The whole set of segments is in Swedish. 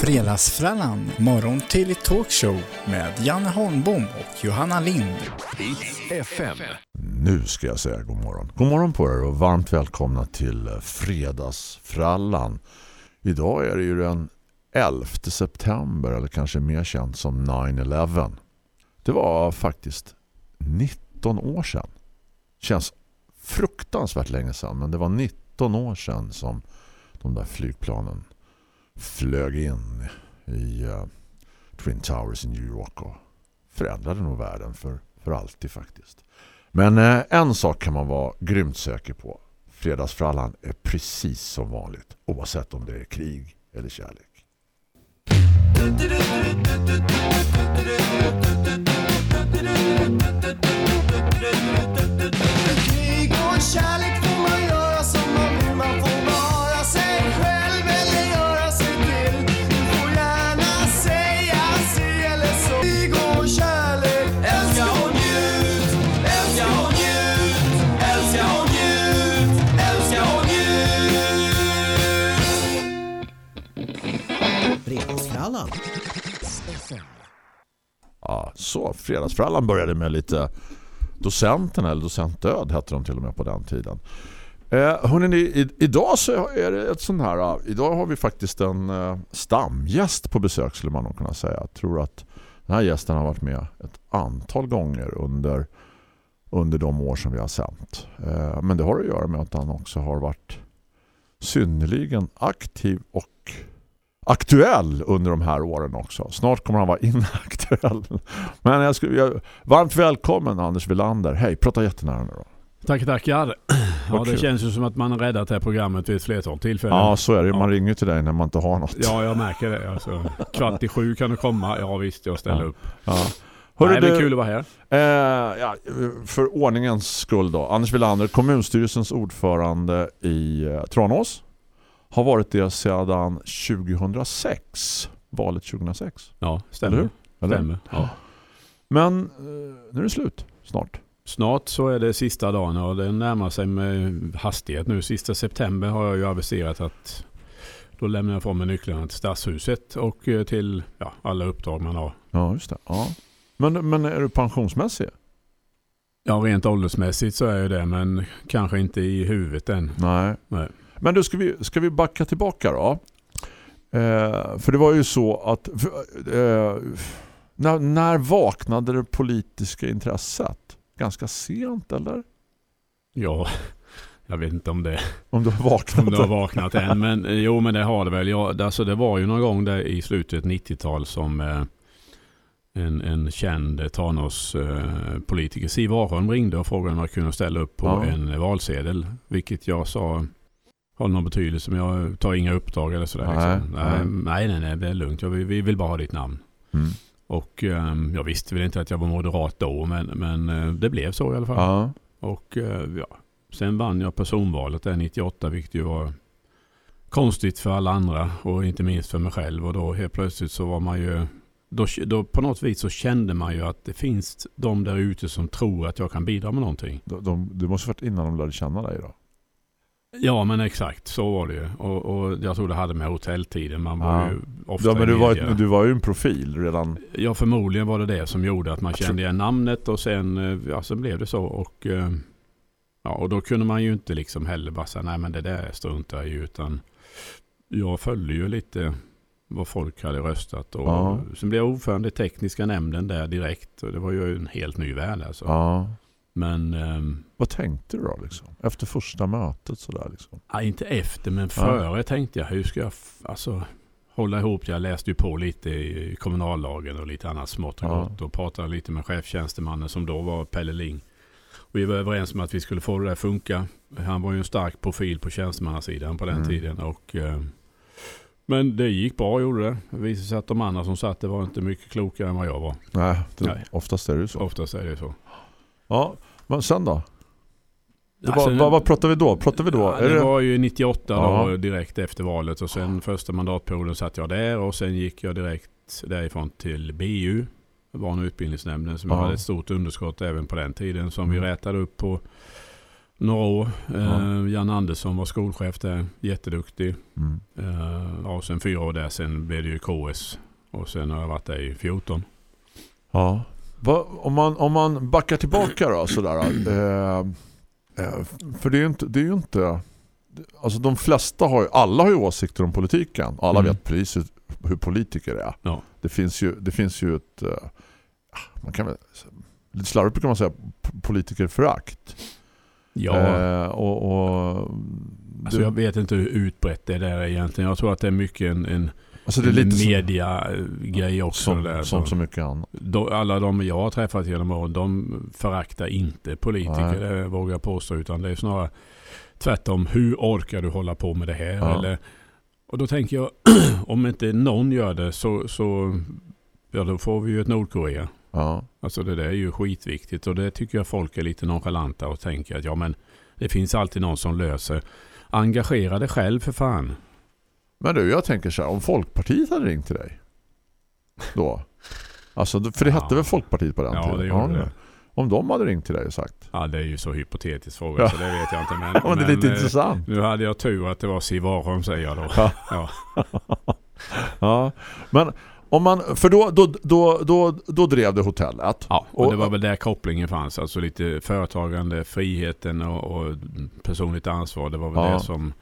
Fredagsfrallan, morgon till talkshow med Janne Holmbom och Johanna Lind. FM. Nu ska jag säga god morgon. God morgon på er och varmt välkomna till Fredagsfrallan. Idag är det ju den 11 september eller kanske mer känt som 9-11. Det var faktiskt 19 år sedan. Känns fruktansvärt länge sedan men det var 19 år sedan som de där flygplanen flög in i uh, Twin Towers i New York och förändrade nog världen för, för alltid faktiskt. Men uh, en sak kan man vara grymt säker på. Fredagsfrallan är precis som vanligt oavsett om det är krig eller kärlek. Fredagsfrallan. Ja, så fredagsfrallan började med lite docenterna eller docentdöd hette de till och med på den tiden. Eh, hörrni, i, idag så är det ett sån här idag har vi faktiskt en eh, stamgäst på besök skulle man nog kunna säga. Jag tror att den här gästen har varit med ett antal gånger under under de år som vi har sänt. Eh, men det har att göra med att han också har varit synnerligen aktiv och aktuell under de här åren också. Snart kommer han vara inaktuell. Men jag skulle, jag, varmt välkommen Anders Villander. Hej, prata jättenära nu då. Tack, tackar. Ja, det känns ju som att man har räddat det här programmet vid ett flertal tillfällen. Ja, så är det. Man Ja. ringer till dig när man inte har något. Ja, jag märker det. Alltså, kvart i sju kan du komma. Ja visst, jag ställer Ja. upp. Ja. Hörru, Nej, det är kul att vara här. eh, ja, för ordningens skull då. Anders Villander, kommunstyrelsens ordförande i eh, Tranås. Har varit det sedan 2006. Valet 2006. Ja, stämmer. Eller hur? Eller? stämmer. Ja. Men eh, nu är det slut. Snart. Snart så är det sista dagen och det närmar sig med hastighet nu. Sista september har jag ju aviserat att då lämnar jag från mig nycklarna till stadshuset och eh, till ja, alla uppdrag man har. Ja, just det. Ja. Men, men är du pensionsmässig? Ja, rent åldersmässigt så är jag det, men kanske inte i huvudet än. Nej. Nej. Men då ska vi, ska vi backa tillbaka då? Eh, för det var ju så att eh, när, när vaknade det politiska intresset? Ganska sent eller? Ja, jag vet inte om det Om du har vaknat? Om du har vaknat än. Men eh, jo, men det har det väl. Ja, alltså, det var ju någon gång där i slutet 90-tal som eh, en, en känd Tranås eh, Siv Arholm, ringde och frågade om jag kunde ställa upp på Ja. en valsedel. Vilket jag sa har någon betydelse. Men jag tar inga uppdrag eller sådär. Nej, liksom. nej, nej. nej, nej, det är lugnt. Jag, vi vill bara ha ditt namn. Mm. Och eh, jag visste väl inte att jag var moderat då, men, men eh, det blev så i alla fall. Ja. Och eh, ja, sen vann jag personvalet där 98 vilket ju var konstigt för alla andra och inte minst för mig själv. Och då helt plötsligt så var man ju då, då på något vis så kände man ju att det finns de där ute som tror att jag kan bidra med någonting. De, de, du måste varit innan de lärde känna dig då. Ja men exakt så var det ju. Och, och jag tror det hade med hotelltiden. Man var Ja. ju ofta Ja, men du var, ett- du var ju en profil redan. Ja förmodligen var det det som gjorde att man Jag tror- kände igen namnet och sen, eh, ja, sen blev det så. Och, eh, ja, och då kunde man ju inte liksom heller bara säga nej men det där struntar jag i utan jag följde ju lite vad folk hade röstat. Och Ja. Sen blev jag ordförande i tekniska nämnden där direkt och det var ju en helt ny värld alltså. Ja. Men ehm, Vad tänkte du då liksom? Efter första mötet sådär liksom? ja, inte efter men före tänkte jag hur ska jag alltså, hålla ihop. Jag läste ju på lite i kommunallagen och lite annat smått och Ja. gott och pratade lite med chefstjänstemannen som då var Pelle Ling. Och vi var överens om att vi skulle få det där funka. Han var ju en stark profil på tjänstemannasidan på den Mm. tiden. Och, eh, men det gick bra gjorde det. Det visade sig att de andra som satt det var inte mycket klokare än vad jag var. Nej, det, Nej. oftast är det så. Oftast är det så. Ja, men sen då? Alltså, var, vad, vad pratar vi då? Pratar vi då? Ja, det det, var ju 98 Ja. då, direkt efter valet och sen första mandatperioden satt jag där och sen gick jag direkt därifrån till BU, barn- och utbildningsnämnden som Ja. hade ett stort underskott även på den tiden som vi Mm. rätade upp på några år. Eh, Ja. Jan Andersson var skolchef där, jätteduktig. Mm. Eh, ja, sen fyra år där, sen blev det ju KS. Och sen har jag varit där i 14. Ja. Va, om, man, om man backar tillbaka då sådär. Eh, eh, för det är ju inte, det är inte alltså de flesta har ju, alla har ju åsikter om politiken. Alla Mm. vet precis hur, politiker är. Ja. Det finns ju, det finns ju ett eh, man kan väl lite slarvigt brukar man säga politikerförakt. Ja, Eh, och, och alltså jag vet inte hur utbrett det där är egentligen. Jag tror att det är mycket en, en, alltså det är lite som, media-grej också. som, där. som De- så mycket annat. alla de jag har träffat genom åren, de föraktar inte politiker, Nej. det vågar jag påstå. Utan det är snarare tvärtom, hur orkar du hålla på med det här? Ja. Eller, och då tänker jag, om inte någon gör det så, så ja, då får vi ju ett Nordkorea. Ja. Alltså det där är ju skitviktigt och det tycker jag folk är lite nonchalanta och tänker att ja men det finns alltid någon som löser. Engagera dig själv för fan. Men du, jag tänker så här, om Folkpartiet hade ringt till dig då. Alltså, för det hette Ja. väl Folkpartiet på den Ja, tiden? det gjorde det. Om de hade ringt till dig och sagt. Ja det är ju så hypotetisk fråga Ja. så det vet jag inte. Men, Ja, men det är lite eh, intressant. Nu hade jag tur att det var Siv Warholm säger jag då. Ja. Ja. Ja. Men om man, för då, då, då, då, då drev det hotellet. Ja, och, Och- det var väl där kopplingen fanns. Alltså lite företagande, friheten och, och personligt ansvar. Det var väl Ja. det som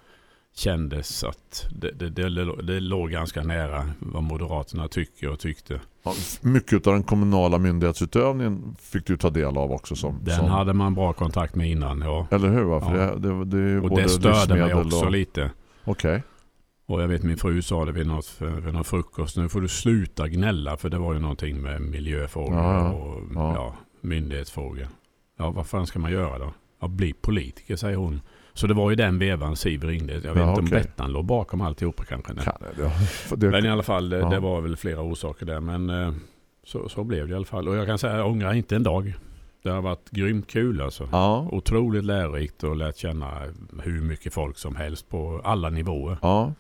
kändes att det, det, det, det låg ganska nära vad Moderaterna tycker och tyckte. Ja, Mycket av den kommunala myndighetsutövningen fick du ta del av också. Som, Den som, hade man bra kontakt med innan. Ja. Eller hur? Va? För Ja. det, det, Och det störde mig också och... lite. Okej. Och jag vet min fru sa det vid, något, vid någon frukost. Nu får du sluta gnälla för det var ju någonting med miljöfrågor Ja, och. Ja, myndighetsfrågor. Ja, vad fan ska man göra då? Ja, bli politiker säger hon. Så det var ju den vevan Siv ringde. Jag vet Ja, inte om. Bettan låg bakom alltihopa kanske. Nej. Men i alla fall, det, Ja. det var väl flera orsaker där. Men eh, så, så blev det i alla fall. Och jag kan säga, jag ångrar inte en dag. Det har varit grymt kul alltså. ja. Otroligt lärorikt och lärt känna hur mycket folk som helst på alla nivåer. Ja.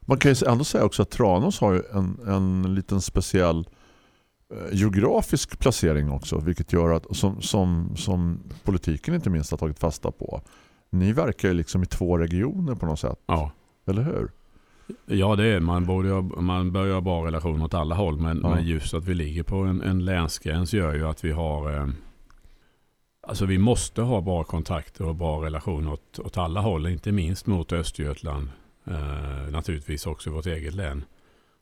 Man kan ju ändå säga också att Tranås har ju en, en liten speciell eh, geografisk placering också. Vilket gör att, som, som, som politiken inte minst har tagit fasta på. Ni verkar ju liksom i två regioner på något sätt. Ja. Eller hur? Ja det är man, borde man bör ju ha bra relationer åt alla håll men, Ja. men just att vi ligger på en, en länsgräns gör ju att vi har eh, Alltså vi måste ha bra kontakter och bra relationer åt, åt alla håll, inte minst mot Östergötland. Eh, naturligtvis också vårt eget län.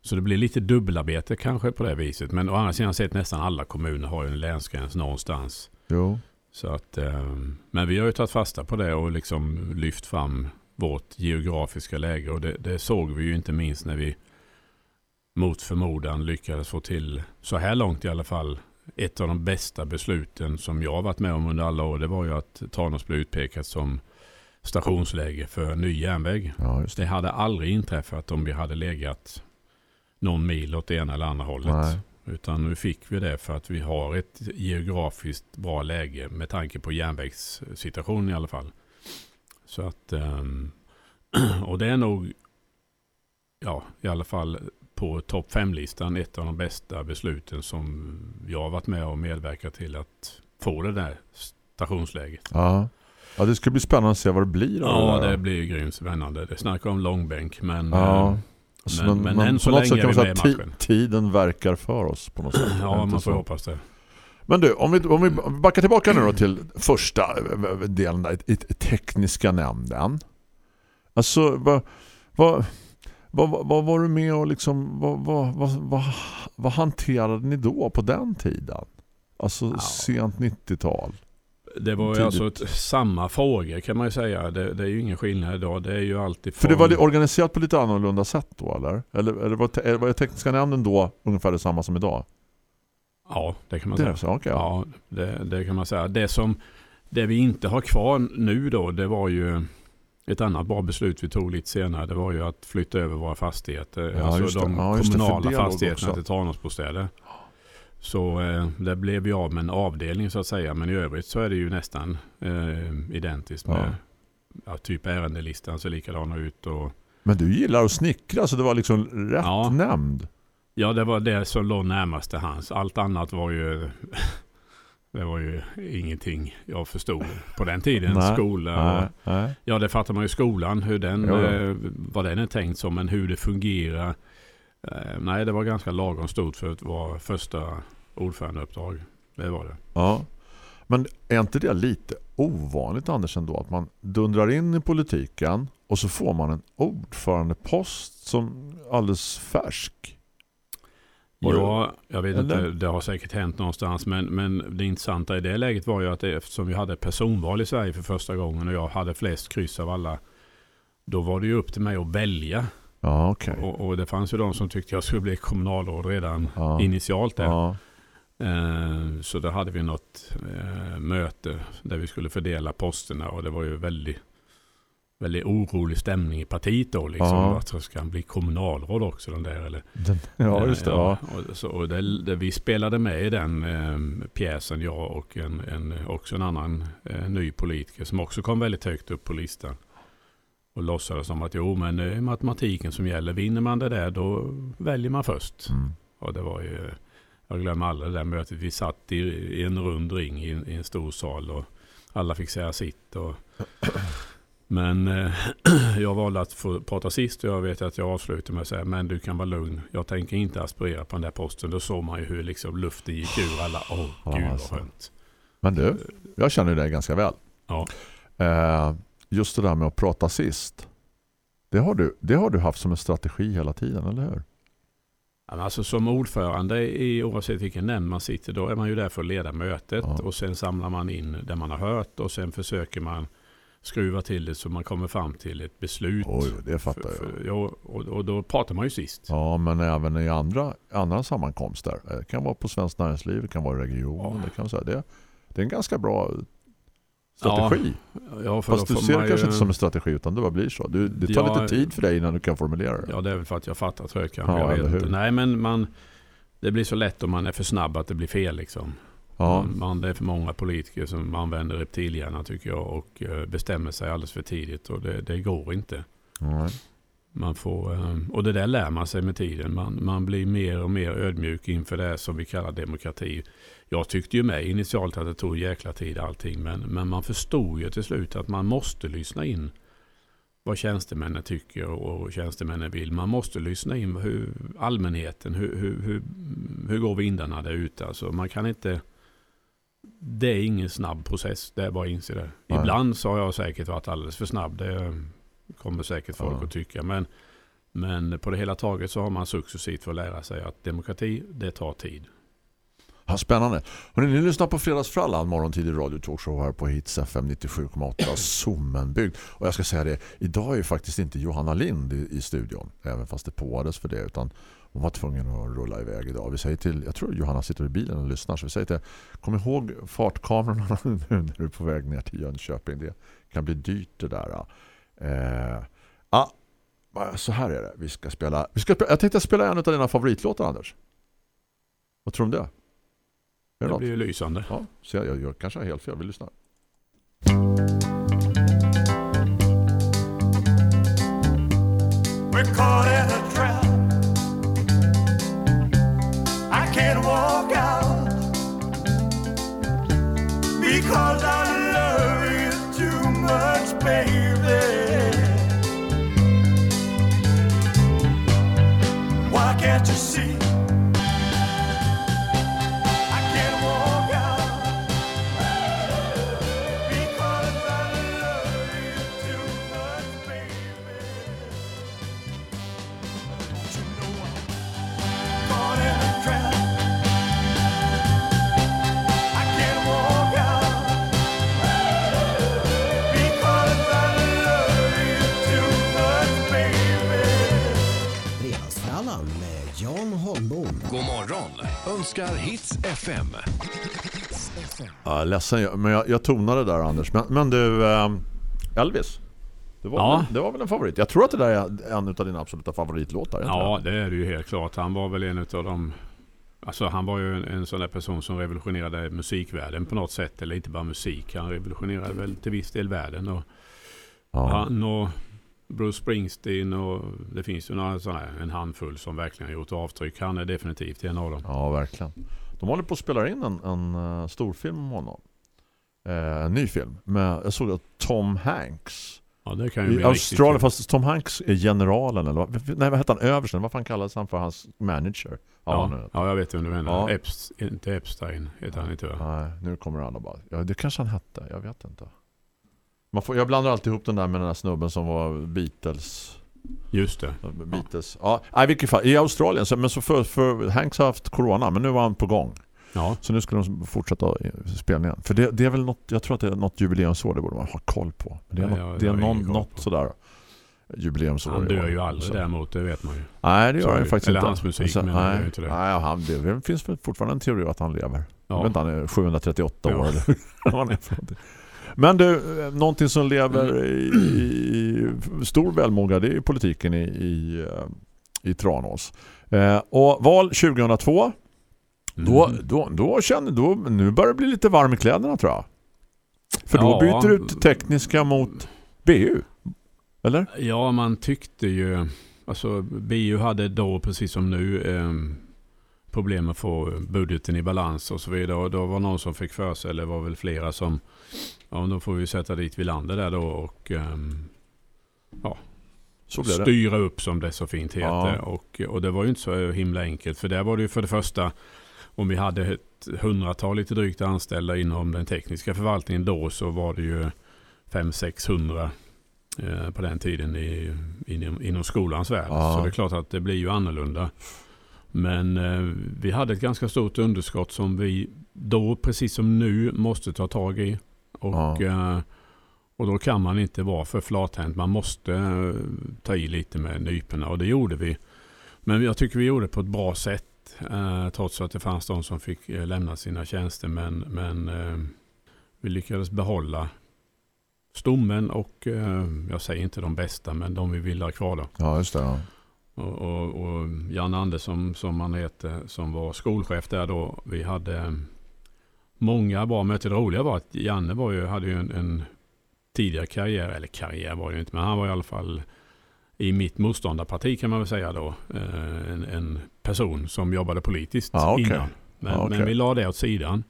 Så det blir lite dubbelarbete kanske på det viset. Men å andra sidan sett nästan alla kommuner har en länsgräns någonstans. Jo. Så att, eh, men vi har ju tagit fasta på det och liksom lyft fram vårt geografiska läge. Och det, det såg vi ju inte minst när vi mot förmodan lyckades få till, så här långt i alla fall, ett av de bästa besluten som jag varit med om under alla år. Det var ju att Tranås blev utpekat som stationsläge för ny järnväg. Ja, det. Det hade aldrig inträffat om vi hade legat någon mil åt det ena eller andra hållet. Nej. Utan nu fick vi det för att vi har ett geografiskt bra läge med tanke på järnvägssituationen i alla fall. Så att, ehm, och det är nog, ja i alla fall på topp 5-listan ett av de bästa besluten som jag har varit med och medverkat till att få det där stationsläget. Ja. ja, det ska bli spännande att se vad det blir. Ja, där. det blir grymt spännande. Det snackar om långbänk, men Ja. Eh, Så Men- men än så länge sätt kan man säga att tiden verkar för oss på något sätt. Ja, man får så? hoppas det. Men du, om vi, om vi backar tillbaka nu då till första eh, delen, där, i- tekniska nämnden. Alltså, vad, vad, vad, vad, vad var du med och liksom, vad, vad, vad, vad, vad hanterade ni då på den tiden? Alltså Ja. sent 90-tal. Det var ju Tidigt. alltså ett, samma frågor kan man ju säga. Det, det är ju ingen skillnad idag. Det är ju alltid För det var organiserat på lite annorlunda sätt då, eller? Eller, eller var, var tekniska nämnden då ungefär detsamma som idag? Ja, det kan man Det säga. så, okej. Ja, det, det kan man säga. Det som det vi inte har kvar nu då, det var ju ett annat bra beslut vi tog lite senare. Det var ju att flytta över våra fastigheter. Ja, alltså de Ja, kommunala fastigheterna också. till Tranåsbostäder. Så eh, det blev vi av med en avdelning så att säga. Men i övrigt så är det ju nästan eh, identiskt med Ja. ja, typ ärendelistan ser likadana ut. Och, Men du gillar att snickra så det var liksom rätt Ja. nämnd. ja, det var det som låg närmast till hans. Allt annat var ju Det var ju ingenting jag förstod på den tiden. Nej, Skola och, Nej, nej. Ja, det fattar man ju skolan. Hur den, Jo, jo. eh, vad den är tänkt som, men hur det fungerar. Eh, nej, det var ganska lagom stort för att vara första ordförandeuppdrag. Det var det. Ja. Men är inte det lite ovanligt Anders ändå att man dundrar in i politiken och så får man en ordförandepost som alldeles färsk? Var Ja, jag vet Eller? inte. Det har säkert hänt någonstans. Men, men det intressanta i det läget var ju att det, eftersom vi hade personval i Sverige för första gången och jag hade flest kryss av alla. Då var det ju upp till mig att välja. Ja, okej. Och, och det fanns ju de som tyckte jag skulle bli kommunalråd redan Ja. initialt där. Ja. Eh, Så då hade vi något eh, möte där vi skulle fördela posterna och det var ju väldigt, väldigt orolig stämning i partiet då. Liksom, Ja. Att så ska han bli kommunalråd också den där? Eller? Den, ja, just det. Ja. och, så, och det, det, vi spelade med i den eh, pjäsen, jag och en, en, också en annan eh, ny politiker som också kom väldigt högt upp på listan. Och låtsades som att jo, men det är matematiken som gäller. Vinner man det där, då väljer man först. Mm. Och det var ju, jag glömmer aldrig det där mötet. Vi satt i, i en rund ring i, en- i en stor sal och alla fick säga sitt. Och, men eh, jag valde att få prata sist och jag vet att jag avslutade med att säga men du kan vara lugn. Jag tänker inte aspirera på den där posten. Då såg man ju hur liksom luften gick ur alla. Åh Ja, gud vad alltså. skönt. Men du, jag känner dig ganska väl. Ja. Eh, just det där med att prata sist. Det har, du, det har du haft som en strategi hela tiden, eller hur? Alltså som ordförande i oavsett vilken nämnd man sitter då är man ju där för att leda mötet Ja. och sen samlar man in det man har hört och sen försöker man skruva till det så man kommer fram till ett beslut. Oj, det fattar För, jag. för, ja, och, och då pratar man ju sist. Ja, men även i andra, andra sammankomster. Det kan vara på Svenskt Näringsliv, det kan vara i regionen. Ja. Det, kan vara så här. det, det är en ganska bra strategi. Ja, Fast du ser det kanske ju- inte som en strategi utan det bara blir så. Du, det tar Ja, lite tid för dig innan du kan formulera det. Ja, det är väl för att jag fattar kanske. Ja, jag. Nej, men man, det blir så lätt om man är för snabb att det blir fel. Liksom. Ja. Man, man, det är för många politiker som använder reptilhjärnan tycker jag och eh, bestämmer sig alldeles för tidigt och det, det går inte. Nej. Man får, eh, och det där lär man sig med tiden. Man, man blir mer och mer ödmjuk inför det som vi kallar demokrati. Jag tyckte ju med initialt att det tog jäkla tid allting. Men, men man förstod ju till slut att man måste lyssna in vad tjänstemännen tycker och tjänstemännen vill. Man måste lyssna in hur allmänheten, hur, hur, hur, hur går vindarna där ute. Alltså man kan inte... Det är ingen snabb process, det är bara att inse det. Nej. Ibland så har jag säkert varit alldeles för snabb. Det kommer säkert folk Ja. att tycka. Men, men på det hela taget så har man successivt fått lära sig att demokrati, det tar tid. Ja, spännande. Hörrni, ni lyssnar på Fredagsfrallan, morgontidig radio talkshow här på Hits FM 97,8 Sommenbygd. Och jag ska säga det, idag är ju faktiskt inte Johanna Lind i, i studion, även fast det påades för det, utan hon var tvungen att rulla iväg idag. Vi säger till, jag tror Johanna sitter i bilen och lyssnar, så vi säger till kom ihåg fartkamerorna nu när du är på väg ner till Jönköping. Det kan bli dyrt det där. Eh, ja, så här är det. Vi ska spela, vi ska, jag tänkte spela en av dina favoritlåtar, Anders. Vad tror du om det? Är det Det blir ju lysande. Ja, så jag, jag, jag kanske har helt fel. Vi lyssnar. We're caught in a önskar Hits FM. Ja, ledsen, jag- men jag, jag tonade där Anders. Men, men du, ehm, Elvis. Det var, Ja. väl, det var väl en favorit. Jag tror att det där är en av dina absoluta favoritlåtar. Ja, det? det är det ju helt klart. Han var väl en av de... Alltså han var ju en, en sån där person som revolutionerade musikvärlden på något sätt. Eller inte bara musik. Han revolutionerade väl till viss del världen. Och ja. han och Bruce Springsteen och det finns ju några sådana här, en handfull som verkligen har gjort avtryck. Han är definitivt en av dem. Ja, verkligen. De håller på att spela in en, en uh, storfilm om honom. Eh, en ny film. Med, jag såg att Tom Hanks Ja, det kan ju i Australien, fast Tom Hanks är generalen eller vad, nej vad heter han, översten, vad fan kallades han för hans manager? Ja, nu. ja, jag vet vem du menar. Ja. Eps, inte Epstein heter han inte va? Nej, nu kommer alla bara. Ja, det kanske han hette, jag vet inte. Man får, jag blandar alltid ihop den där med den där snubben som var Beatles. Just det. Beatles. Ja, i vilket fall. I Australien, så, men så för, för Hanks har haft corona, men nu var han på gång. Ja, Så nu ska de fortsätta spelningen. För det, det är väl något, jag tror att det är något jubileumsår, det borde man ha koll på. Men det är, något, jag- det är jag någon, något sådär jubileumsår. han dör ju aldrig däremot, det vet man ju. Nej, det gör Så- han ju faktiskt eller inte. hans musik, Så- men nej, inte det. Nej, han, det finns fortfarande en teori att han lever. Jag Ja. vet inte, han är 738 Ja. år eller vad han är för någonting. Men du, någonting som lever i, i stor välmåga det är politiken i, i, eh, i Tranås. Eh, och val 2002 då, Mm. då, då känner då, nu börjar det bli lite varm i kläderna tror jag. För då Ja. byter du ut tekniska mot BU. Eller? Ja, man tyckte ju... Alltså, BU hade då, precis som nu, eh, problem att få budgeten i balans och så vidare. Och då var någon som fick för sig, eller var väl flera som... Ja, då får vi sätta dit Villander där då och blev det. styra upp som det så fint heter. Ja. Och, och det var ju inte så himla enkelt. För där var det ju för det första, om vi hade ett hundratal lite drygt anställda inom den tekniska förvaltningen då så var det ju 500-600 eh, på den tiden i, inom, inom skolans värld. Ja. Så det är klart att det blir ju annorlunda. Men eh, vi hade ett ganska stort underskott som vi då, precis som nu, måste ta tag i. Och, Ja. eh, och då kan man inte vara för flathänt. Man måste eh, ta i lite med nyporna och det gjorde vi. Men jag tycker vi gjorde det på ett bra sätt. Eh, trots att det fanns de som fick lämna sina tjänster. Men, men vi lyckades behålla stommen och jag säger inte de bästa men de vi vill ha kvar då. Ja, just det. Ja. Och, och, och Jan Andersson som han heter som var skolchef där då. Vi hade många bra möten. Det roliga var att Janne var ju, hade ju en, en tidigare karriär, eller karriär var det ju inte, men han var i alla fall i mitt motståndarparti kan man väl säga då. eh, En, en person som jobbade politiskt Ja, okej. innan. Men, Ja, okej. men vi la det åt sidan.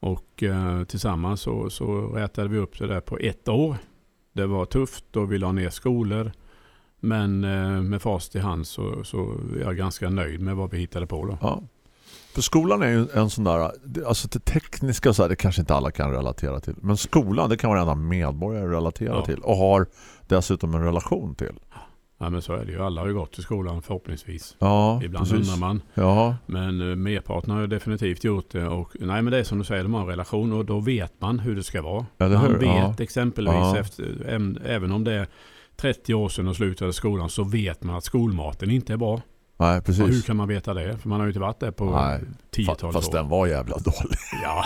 Och eh, tillsammans så, så rätade vi upp det där på ett år. Det var tufft och vi la ner skolor. Men eh, med fast i hand så, så är jag ganska nöjd med vad vi hittade på då. Ja. Skolan är ju en sån där, alltså det tekniska så här, det kanske inte alla kan relatera till. Men skolan, det kan varenda medborgare relatera Ja. till. Och har dessutom en relation till. Ja, men så är det ju. Alla har ju gått till skolan förhoppningsvis. Ja, Ibland precis. undrar man. Ja, Men eh, merparten har ju definitivt gjort det. Och, nej men det är som du säger, de har en relation och då vet man hur det ska vara. Eller man hur? vet Ja. exempelvis, Ja. efter, även om det är 30 år sedan de slutade skolan så vet man att skolmaten inte är bra. Nej Och hur precis. kan man veta det? För man har ju inte varit där på Nej, tiotalet Fast år. den var jävla dålig. Ja.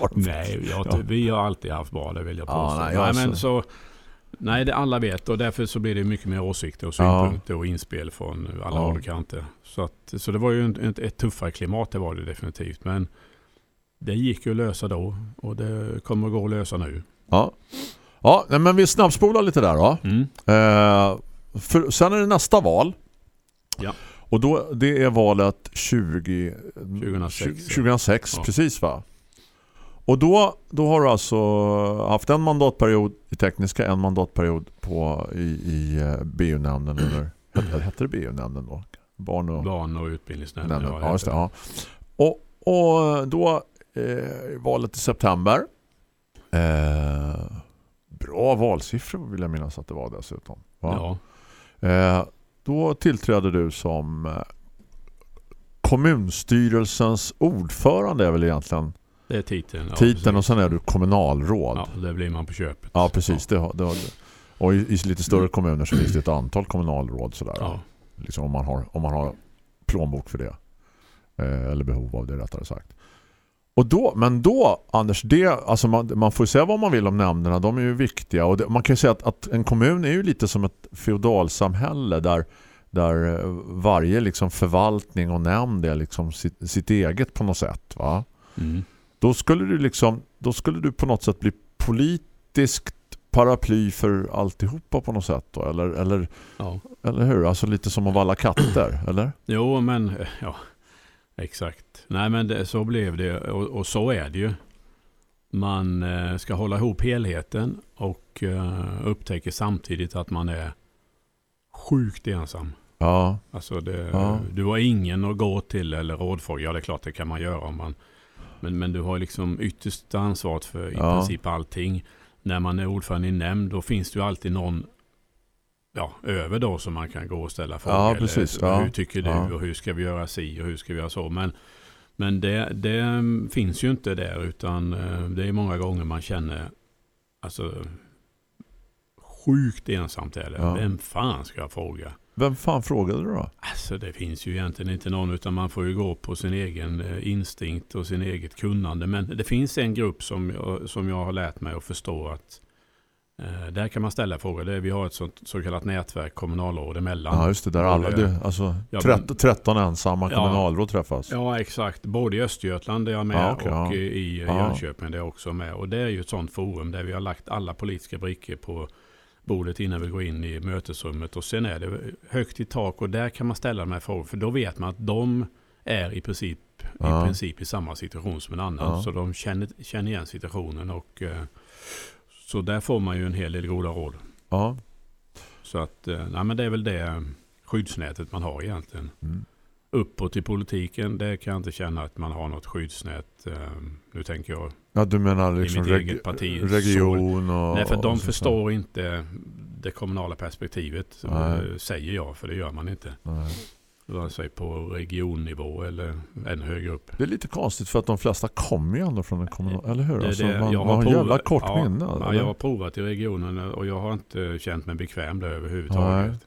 nej, jag, Ja. vi har alltid haft bra, det vill jag Ja, påstå. nej, nej, jag men så- nej, det alla vet och därför så blir det mycket mer åsikter och Ja. synpunkter och inspel från alla Ja. håll och kanter. Så, att, så det var ju ett, ett tuffare klimat, det var det definitivt. Men det gick ju att lösa då och det kommer att gå att lösa nu. Ja, ja nej, men vi snabbspolar lite där då. Mm. Eh, för, sen är det nästa val. Ja. Och då, det är valet 20, 2006, 2006 ja. precis va? Och då, då har du alltså haft en mandatperiod i tekniska, en mandatperiod på, i, i eh, BU-nämnden eller hette, det BU-nämnden då? Barn och Barn och utbildningsnämnden. nämnden. ja, just det, ja. Och, och då eh, valet i september eh, bra valsiffror vill jag minnas att det var dessutom. Va? Ja, Eh, då tillträdde du som eh, kommunstyrelsens ordförande är väl egentligen det är titeln. Ja, titeln och precis. sen är du kommunalråd. Ja, Ja, det blir man på köpet. precis. Det, har- det, du. och i, i lite större kommuner så finns det ett antal kommunalråd sådär. Ja. Liksom om man har, om man har plånbok för det. Eh, eller behov av det rättare sagt. Och då, men då, Anders, det, alltså man, man får säga vad man vill om nämnderna, de är ju viktiga. Och det, man kan ju säga att, att en kommun är ju lite som ett feodalsamhälle där, där eh, varje liksom förvaltning och nämnd är liksom sitt, sitt eget på något sätt. Va? Mm. Då skulle du liksom, då skulle du på något sätt bli politiskt paraply för alltihopa på något sätt då? Eller, eller, Ja. eller hur? Alltså lite som att valla katter, eller? Jo, men eh, ja, exakt. Nej, men det, så blev det och, och så är det ju. Man eh, ska hålla ihop helheten och eh, upptäcker samtidigt att man är sjukt ensam. Ja, Alltså det, Ja. Du har ingen att gå till eller rådfråga. Ja, det är klart det kan man göra om man... Men, men du har liksom ytterst ansvaret för i Ja. princip allting. När man är ordförande i nämnd då finns det ju alltid någon ja, över då som man kan gå och ställa frågor. Ja, eller precis. så, Ja. Hur tycker du Ja. och hur ska vi göra si och hur ska vi göra så. Men, men det, det finns ju inte där utan eh, det är många gånger man känner alltså sjukt ensamt är det. Ja. Vem fan ska jag fråga? vem fan frågade du då? Alltså det finns ju egentligen inte någon utan man får ju gå på sin egen eh, instinkt och sin eget kunnande. Men det finns en grupp som jag, som jag har lärt mig att förstå att där kan man ställa frågor. Det vi har ett sånt, så kallat nätverk kommunalråd emellan. Ja, just det. Där alla, det, alltså Ja, 13, 13 ensamma Ja. kommunalråd träffas. Ja, exakt. Både i Östergötland där jag är med Ja, okej, och i, Ja. Jönköping där jag också är med. Och det är ju ett sånt forum där vi har lagt alla politiska brickor på bordet innan vi går in i mötesrummet. Och sen är det högt i tak och där kan man ställa de här frågorna. För då vet man att de är i princip, i, princip i samma situation som en annan. Så de känner, känner igen situationen. och eh, Så där får man ju en hel del goda råd. Ja. Så att, eh, nej, men det är väl det skyddsnätet man har egentligen. Mm. Uppåt i politiken, det kan jag inte känna att man har något skyddsnät. Eh, Nu tänker jag, ja, du menar liksom mitt reg- eget parti. region och... nej för de så- förstår inte det kommunala perspektivet, Nej. eh, säger jag, för det gör man inte. Nej. Vare sig på regionnivå eller ännu högre upp. Det är lite konstigt för att de flesta kommer ju ändå från en kommunal... Eller hur? Det Alltså, det. man, Jag man har provat- jävla kort ja, minne. Ja, jag har provat i regionen och jag har inte känt mig bekväm där överhuvudtaget.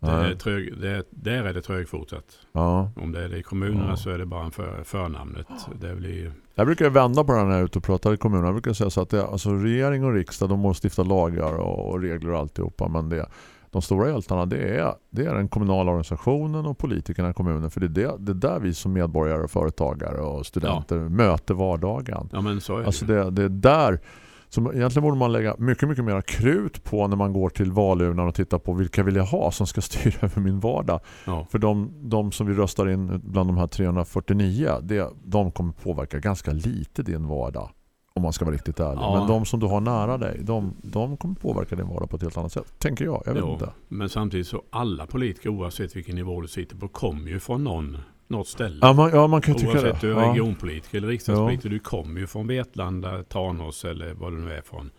Det är trög, det är, där är det trögfotat. Ja. Om det är det i kommunerna Ja. så är det bara en för, förnamnet. Det blir, Jag brukar vända på den här ute och pratar i kommunen. Jag brukar säga så att det, alltså regering och riksdag de måste stifta lagar och, och regler och alltihopa. Men det, de stora hjältarna det är, det är den kommunala organisationen och politikerna i kommunen. För det är det, det är där vi som medborgare och företagare och studenter möter vardagen. ja men så är Alltså det. ju. det, det är där som egentligen borde man lägga mycket, mycket mer krut på när man går till valurnan och tittar på vilka vill jag ha som ska styra över min vardag. Ja. För de, de som vi röstar in bland de här 349, det, de kommer påverka ganska lite din vardag. Om man ska vara riktigt ärlig. Ja. Men de som du har nära dig, de, de kommer påverka din vardag på ett helt annat sätt. Tänker jag, jag vet Jo, inte. Men samtidigt så alla politiker oavsett vilken nivå du sitter på kommer ju från någon, något ställe. Ja man, ja, man kan ju tycka Oavsett det. du är regionpolitiker eller riksdagspolitiker. Du kommer ju från Vetlanda, Tanås eller vad du nu är från.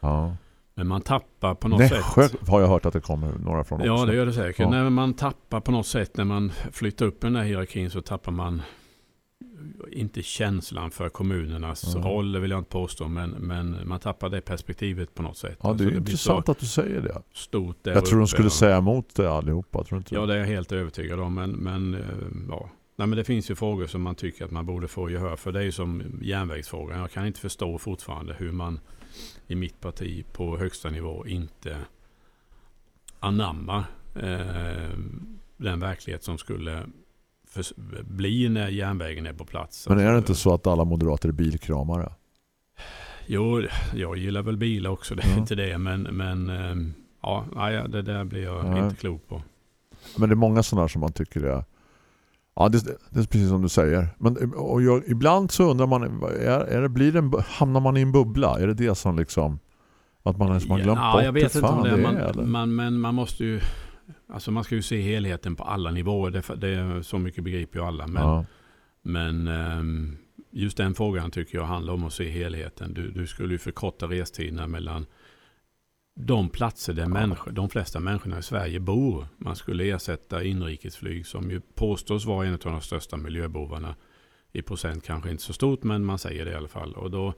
Men man tappar på något Nässjö sätt. har jag hört att det kommer några från också. Ja det gör det säkert. Ja. Men man tappar på något sätt när man flyttar upp den här hierarkin så tappar man inte känslan för kommunernas Ja. roll, det vill jag inte påstå, men, men man tappar det perspektivet på något sätt. Ja, det Alltså, är blir intressant att du säger det. stort Jag tror de skulle säga emot det allihopa. Tror inte Ja, det? det är jag helt övertygad om. Men, men, eh, ja. Nej, men det finns ju frågor som man tycker att man borde få gehör för. Det är ju som järnvägsfrågan. Jag kan inte förstå fortfarande hur man i mitt parti på högsta nivå inte anammar eh, den verklighet som skulle bli när järnvägen är på plats. Men är det inte så att alla moderater är bilkramare? Jo, jag gillar väl bilar också. Det är Ja. inte det. Men, men eh, ja, det där blir jag Ja. inte klok på. Men det är många sådana som man tycker är Ja, det, det är precis som du säger. Men och jag, ibland så undrar man är, är det, blir det en, hamnar man i en bubbla? Är det det som liksom att man liksom har glömt ja, bort jag vet inte om det. Man, är? Eller? man, men man måste ju... Alltså man ska ju se helheten på alla nivåer. Det, det är så mycket begriper ju alla. Men, ja. men ehm, just den frågan tycker jag handlar om att se helheten. Du, du skulle ju förkorta restiderna mellan de platser där människor, de flesta människorna i Sverige bor. Man skulle ersätta inrikesflyg som ju påstås vara en av de största miljöbovarna. I procent kanske inte så stort men man säger det i alla fall. Och då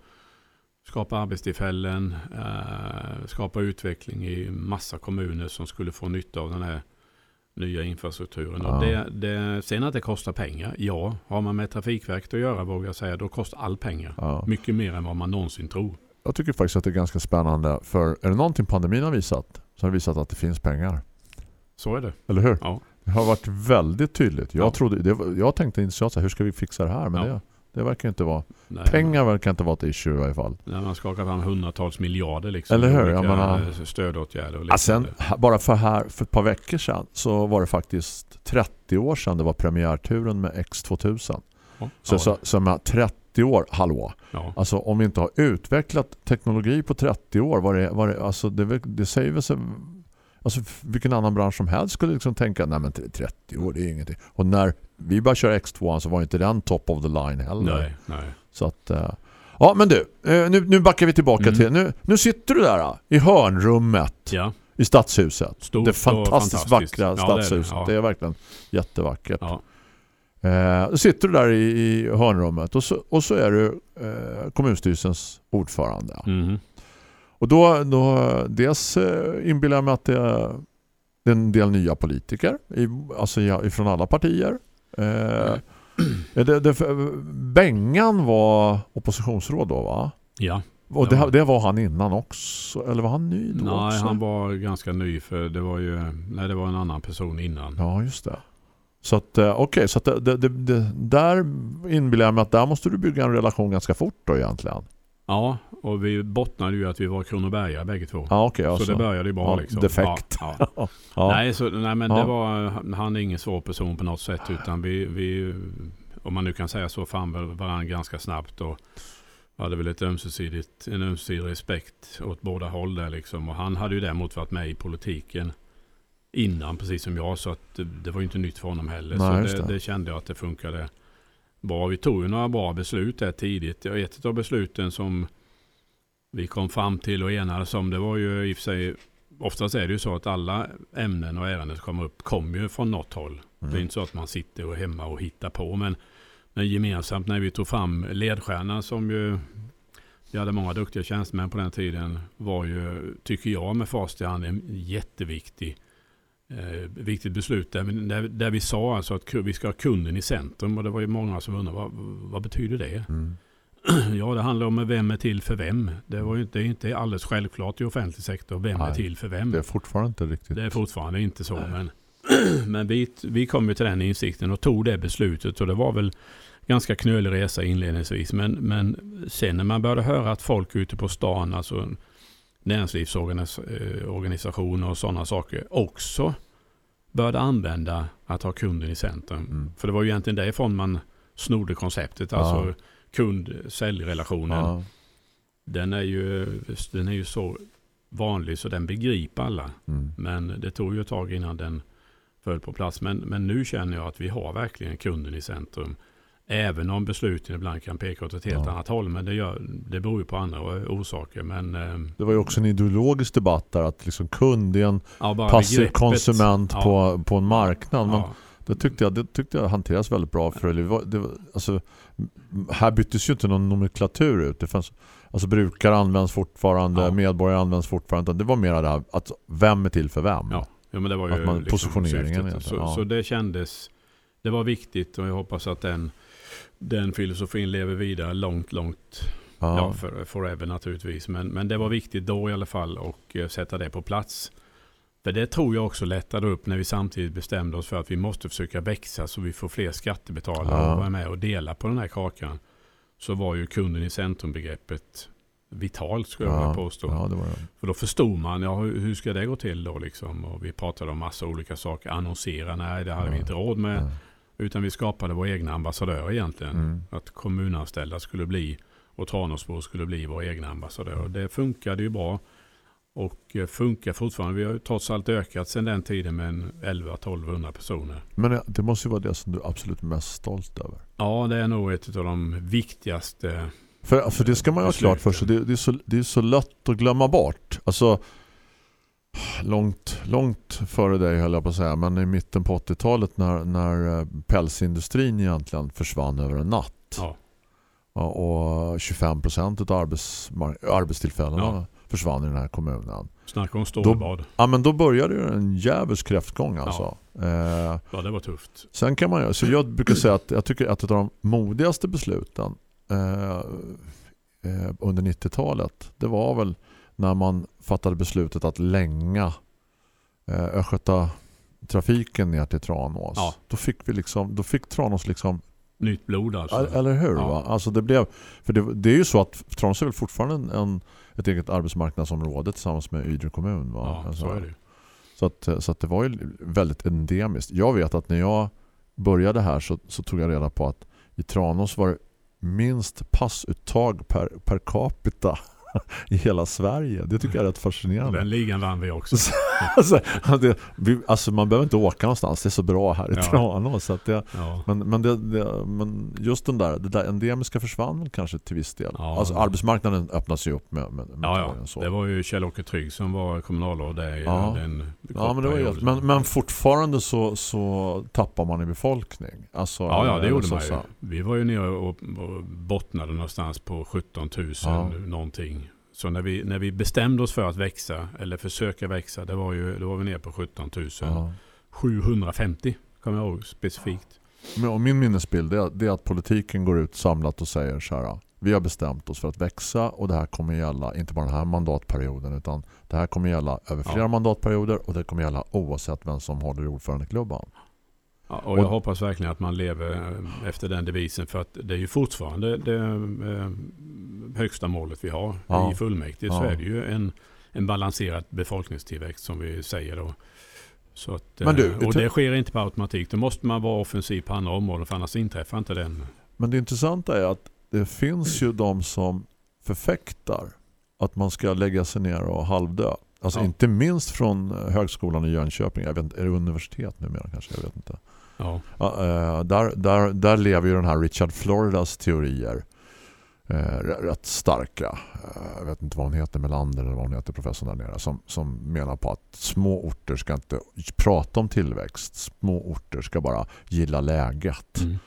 skapa arbetstillfällen, eh, skapa utveckling i massa kommuner som skulle få nytta av den här nya infrastrukturen. Ja. Och det, det, sen att det kostar pengar, ja. Har man med Trafikverket att göra vågar jag säga, då kostar all pengar. Ja. Mycket mer än vad man någonsin tror. Jag tycker faktiskt att det är ganska spännande för är det någonting pandemin har visat så har det visat att det finns pengar. Så är det. Eller hur? Ja. Det har varit väldigt tydligt. Jag, Ja. trodde, det, jag tänkte initialt så här, hur ska vi fixa det här? Men Ja. det, Det verkar inte vara. Nej, Pengar verkar inte vara ett issue i alla fall. När man skakar fram hundratals miljarder liksom. Eller hur? Jag menar- stödåtgärder och Ja, sen, bara för här för ett par veckor sedan så var det faktiskt 30 år sedan det var premiärturen med X2000. Ja, Så, ja, så, som är 30 år, hallå. ja. Alltså om vi inte har utvecklat teknologi på 30 år, var det, var det, alltså det, det säger väl sig Alltså vilken annan bransch som helst skulle liksom tänka nej men 30 år det är ingenting. Och när vi bara kör X2 så var inte den top of the line heller. Nej, nej. Så att, eh, ja men du, eh, nu, nu backar vi tillbaka Mm. till, nu, nu sitter du där eh, i hörnrummet Ja, i stadshuset. Stort det fantastiskt vackra Ja, det är det, stadshuset. ja. Det är verkligen jättevackert. ja. Eh, då sitter du där i, i hörnrummet och så, och så är du eh, kommunstyrelsens ordförande. Mhm. Och då, då dels eh, inbillar jag mig att det är, en del nya politiker i, alltså ifrån alla partier. Eh, det, det, Bengan var oppositionsråd då va? ja. Och det, det var han innan också. Eller var han ny då Nej, också? han var ganska ny för det var ju nej, det var en annan person innan. Ja, just det. Så att, eh, okej, så att det, där inbillar jag mig att där måste du bygga en relation ganska fort då egentligen. Ja, och vi bottnade ju att vi var kronobergare bägge två. Ja, så alltså. det började ju bra Ja, liksom. defekt. Ja, ja. Nej, så, nej, men det var, han är ingen svår person på något sätt utan vi, vi om man nu kan säga så, fann varandra ganska snabbt och hade väl ett ömsesidigt, en ömsesidig respekt åt båda håll där liksom. Och han hade ju däremot varit med i politiken innan, precis som jag, så att det, det var ju inte nytt för honom heller. Nej, så det, det. det kände jag att det funkade bra. Vi tog ju några bra beslut där tidigt. Ett av besluten som vi kom fram till och enades om, det var ju i och för sig Oftast är det ju så att alla ämnen och ärenden som kommer upp kommer ju från något håll. Mm. Det är inte så att man sitter och hemma och hittar på. Men, men gemensamt när vi tog fram ledstjärnan som ju vi hade många duktiga tjänstemän på den tiden var ju, tycker jag med fast i hand, en jätteviktig eh, viktigt beslut där vi, där, där vi sa alltså att vi ska ha kunden i centrum och det var ju många som undrade vad, vad betyder det? Mm. Ja, det handlar om vem är till för vem. Det, var ju inte, det är inte alldeles självklart i offentlig sektor vem är Nej, till för vem. Det är fortfarande inte riktigt. Det är fortfarande inte så. Men, men vi, vi kom ju till den insikten och tog det beslutet. Och det var väl ganska knölig resa inledningsvis. Men, men sen när man började höra att folk ute på stan, alltså näringslivsorganisationer och sådana saker också började använda att ha kunden i centrum. Mm. För det var ju egentligen därifrån man snodde konceptet. Alltså Ja. kund-säljrelationen. Ja. Den, är ju, den är ju så vanlig så den begriper alla. Mm. Men det tog ju ett tag innan den föll på plats. Men, men nu känner jag att vi har verkligen kunden i centrum. Även om besluten ibland kan peka åt ett helt Ja. annat håll. Men det, gör, det beror ju på andra orsaker. Men eh, Det var ju också en ideologisk debatt där att liksom kund är en ja, passiv begreppet- konsument ja, på, på en marknad. Men det tyckte jag, det tyckte jag hanteras väldigt bra. För det var, det var, alltså, här byttes ju inte någon nomenklatur ut. Det fanns, alltså brukare används fortfarande, medborgare används fortfarande. Det var mer det här att vem är till för vem. Ja. men det var ju Att man- liksom positioneringen Så, ja. så det kändes, det var viktigt och jag hoppas att den, den filosofin lever vidare långt, långt Ja. Ja, för, forever naturligtvis. Men, men det var viktigt då i alla fall att eh, sätta det på plats. För det tror jag också lättade upp när vi samtidigt bestämde oss för att vi måste försöka växa så vi får fler skattebetalare Ja. och vara med och dela på den här kakan. Så var ju kunden i centrumbegreppet vitalt skulle jag vilja påstå. Ja, det det. För då förstod man, ja hur hur ska det gå till då liksom? Och vi pratade om massa olika saker. Annonsera, nej det hade vi Ja. inte råd med. Utan vi skapade våra egna ambassadörer egentligen. Mm. Att kommunanställda skulle bli och Tranåsbor skulle bli våra egna ambassadörer. Det funkade ju bra. Och eh, funkar fortfarande. Vi har ju trots allt ökat sedan den tiden med en 11-1200 personer. Men det- det måste ju vara det som du är absolut mest stolt över. Ja, det är nog ett av de viktigaste. För, för det ska man ju ha klart för sig. Det, det, är så, det är så lätt att glömma bort. Alltså långt, långt före dig höll jag på att säga. Men i mitten på 80-talet när, när eh, pälsindustrin egentligen försvann över en natt. Ja, Ja, och 25% av arbetsmar- arbetstillfällena Ja. försvann i den här kommunen. snacka om stålbad. Ja, men då började ju en djävulsk kräftgång alltså. Eh, Ja, det var tufft. Sen kan man så jag brukar säga att jag tycker att ett av de modigaste besluten eh, eh, under 90-talet det var väl när man fattade beslutet att länga eh, Östgöta trafiken ner till Tranås. Ja. Då fick vi liksom, då fick Tranås liksom nytt blod alltså. Eller- hur? Ja. Va? Alltså det, blev, för det, det är ju så att Tranås är väl fortfarande en, ett eget arbetsmarknadsområde tillsammans med Ydre kommun. Va? Ja, Alltså, så är det. Så, att, så att det var ju väldigt endemiskt. Jag vet att när jag började här så, så tog jag reda på att i Tranås var det minst passuttag per, per capita i hela Sverige. Det tycker jag är rätt fascinerande. Den ligan vann vi också. alltså, det, vi, alltså man behöver inte åka någonstans. Det är så bra här i Ja. Tranås. Så att det, Ja. men, men, det, det, men just den där, det där endemiska försvann kanske till viss del. Ja. Alltså arbetsmarknaden öppnas ju upp med, med, med Ja, ja. så. Det var ju Kjell-Åke Trygg som var kommunalråd där Ja. den Ja, men, det var ju, kortperioden. men, men fortfarande så, så tappar man i befolkning. Alltså, Ja, ja, det eller gjorde man ju. Vi var ju nere och, och bottnade någonstans på 17 000 Ja. någonting. Så när vi, när vi bestämde oss för att växa, eller försöka växa, det var, ju, då var vi nere på 17 Ja. 750, kommer jag ihåg specifikt. Men, och min minnesbild är, det är att politiken går ut samlat och säger så här. Vi har bestämt oss för att växa och det här kommer gälla inte bara den här mandatperioden utan det här kommer gälla över flera Ja. mandatperioder och det kommer gälla oavsett vem som håller i ordförandeklubban. Ja, och jag Och- hoppas verkligen att man lever eh, efter den devisen för att det är ju fortfarande det eh, högsta målet vi har Ja. i fullmäktige. Så Ja. är det ju en, en balanserad befolkningstillväxt som vi säger då. Så att, Men du, eh, och det sker inte på automatik. Då måste man vara offensiv på andra områden för annars inträffar inte den. Men det intressanta är att det finns ju de som förfäktar att man ska lägga sig ner och halvdö. Alltså Ja. inte minst från högskolan i Jönköping. Jag vet är det universitet numera kanske? Jag vet inte. Ja, eh, där, där, där lever ju den här Richard Floridas teorier r- rätt starka. Eh, jag vet inte vad hon heter, Melander eller vad hon heter, professorn där nere, som, som menar på att små orter ska inte prata om tillväxt. Små orter ska bara gilla läget. mm.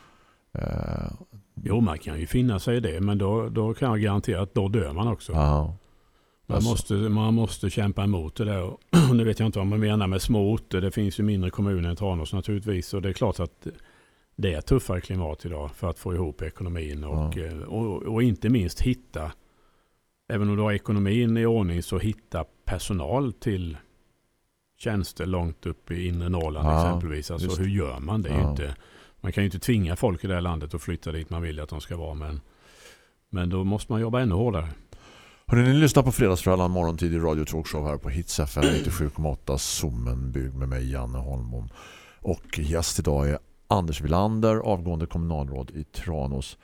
Jo, man kan ju finna sig i det, men då, då kan jag garantera att då dör man också. ja. Man, Alltså. måste, man måste kämpa emot det där. Och nu vet jag inte vad man menar med små orter. Det finns ju mindre kommuner än Tranås naturligtvis. Och det är klart att det är tuffare klimat idag för att få ihop ekonomin. Och, Ja. eh, och, och inte minst hitta, även om du har ekonomin i ordning, så hitta personal till tjänster långt upp i inre Norrland Ja, exempelvis. Alltså just hur gör man det? Ja. Inte, man kan ju inte tvinga folk i det här landet att flytta dit man vill att de ska vara. Men, men då måste man jobba ännu hårdare. Hörrni, ni lyssnar på Fredagsfrallan morgontid i Radio Talkshow här på Hits FM 97,8 Sommenbygg med mig Janne Holmbom. Och gäst idag är Anders Villander, avgående kommunalråd i Tranås.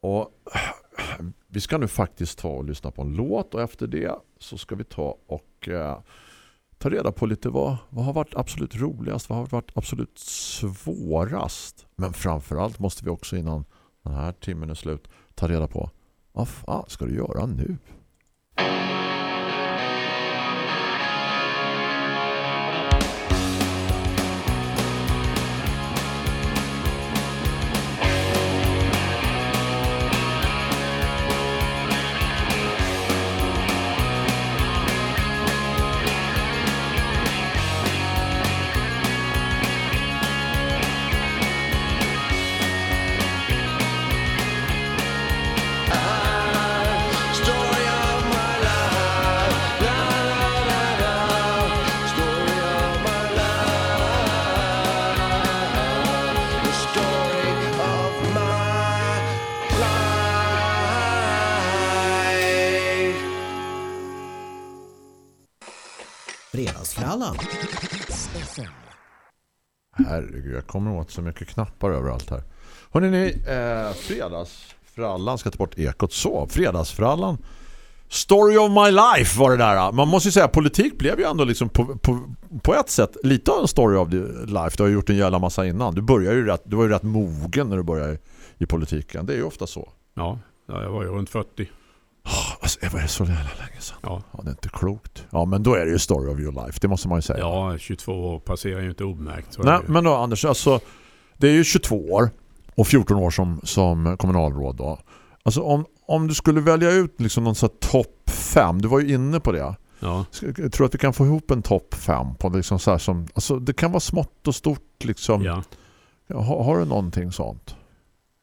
Och vi ska nu faktiskt ta och lyssna på en låt och efter det så ska vi ta och eh, ta reda på lite vad, vad har varit absolut roligast, vad har varit absolut svårast. Men framförallt måste vi också innan den här timmen är slut ta reda på vad fan ska du göra nu? thank you Herregud, jag kommer åt så mycket knappar överallt här. Hörrni, ni, eh, fredagsfrallan ska ta bort ekot. Så, fredagsfrallan. Story of my life var det där. Man måste ju säga, politik blev ju ändå liksom på, på, på ett sätt lite av en story of life. Du har ju gjort en jävla massa innan. Du, börjar ju rätt, du var ju rätt mogen när du började i, i politiken. Det är ju ofta så. Ja, jag var ju runt 40. Alltså, var det så jävla länge sedan? Ja, Ja, det är inte klokt. Ja, men då är det ju story of your life. Det måste man ju säga. ja 22 år passerar ju inte obemärkt. Nej, men då Anders, alltså det är ju 22 år och 14 år som, som kommunalråd då. Alltså om, om du skulle välja ut liksom någon sån topp 5, du var ju inne på det. ja. Jag tror att vi kan få ihop en topp 5 på liksom så som, alltså det kan vara smått och stort liksom. ja. Har, har du någonting sånt?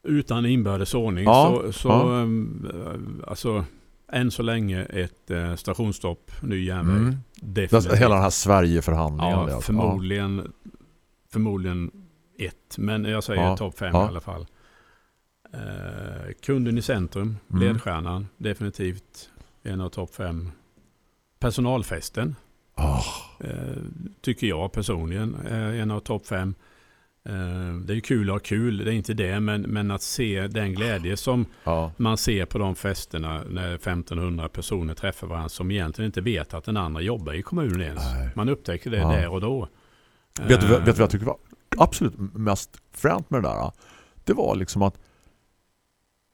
Utan inbördes ordning Ja, så, så ja. ehm, alltså än så länge ett eh, stationsstopp, ny järnväg. Mm. Definitivt. Hela den här Sverigeförhandlingen. ja, alltså. förmodligen, förmodligen ett. Men jag säger Ja, topp fem ja. i alla fall. Eh, kunden i centrum, Mm. ledstjärnan, definitivt en av topp fem. Personalfesten, Ah, eh, tycker jag personligen, är en av topp fem. Eh, det är ju kul att ha kul, det är inte det, men, men att se den glädje som ja. man ser på de festerna när 1500 personer träffar varandra som egentligen inte vet att den andra jobbar i kommunen ens. Nej. Man upptäcker det Ja. där och då. Vet, du, Eh, vet du vad jag tycker var absolut mest fränt med det där? Det var liksom att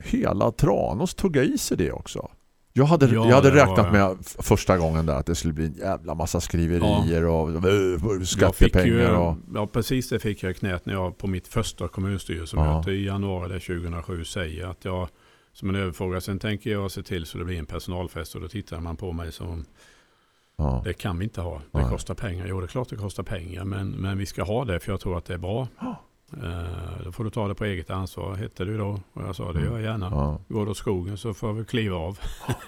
hela Tranås tog i sig det också. Jag hade, Ja, jag hade räknat med första gången där att det skulle bli en jävla massa skriverier och Jag fick skattepengar. ju, och, ja, precis det fick jag i knät när jag på mitt första kommunstyrelsemöte i januari där 2007 säger att jag som en överfrågare, sen tänker jag se till så det blir en personalfest och då tittar man på mig som ja. det kan vi inte ha. Det kostar pengar. Jo, det är klart det kostar pengar, men, men vi ska ha det för jag tror att det är bra. Eh, då får du ta det på eget ansvar, hette du då. Och jag sa det gör jag gärna. Ja. Går det åt skogen så får vi kliva av.